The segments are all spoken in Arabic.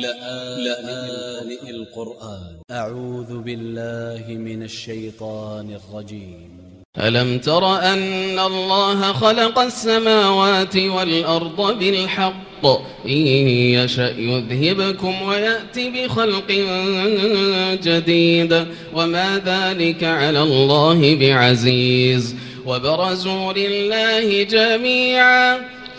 لآن القرآن. أ ع و ذ ب ا ل ل ه من ا ل ش ي ط ا ن ا ل ج ي م ألم تر أن الله خلق السماوات والأرض بالحق؟ إن يشأ يذهبكم ويأتي بخلق جديد. وما ذلك على الله بعزيز. وبرزوا لله جميعا.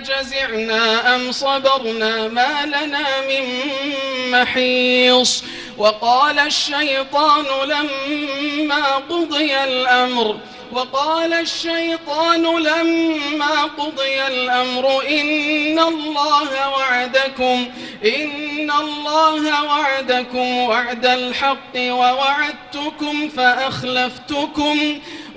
أجزعنا أم صبرنا ما لنا من محيص وقال الشيطان لما قضي الأمر وقال الشيطان لما قضي الأمر إن الله وعدكم إن الله وعدكم وعد الحق ووعدتكم فأخلفتكم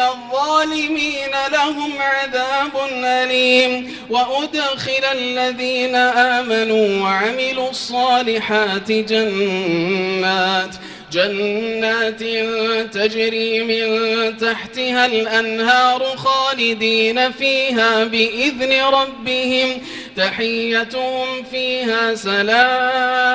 الظالمين لهم عذاب أليم. وأدخل الذين آمنوا وعملوا الصالحات جنات جنات تجري من تحتها الأنهار خالدين فيها بإذن ربهم تحيتهم فيها سلام.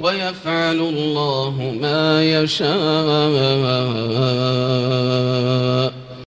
ويفعل الله ما يشاء.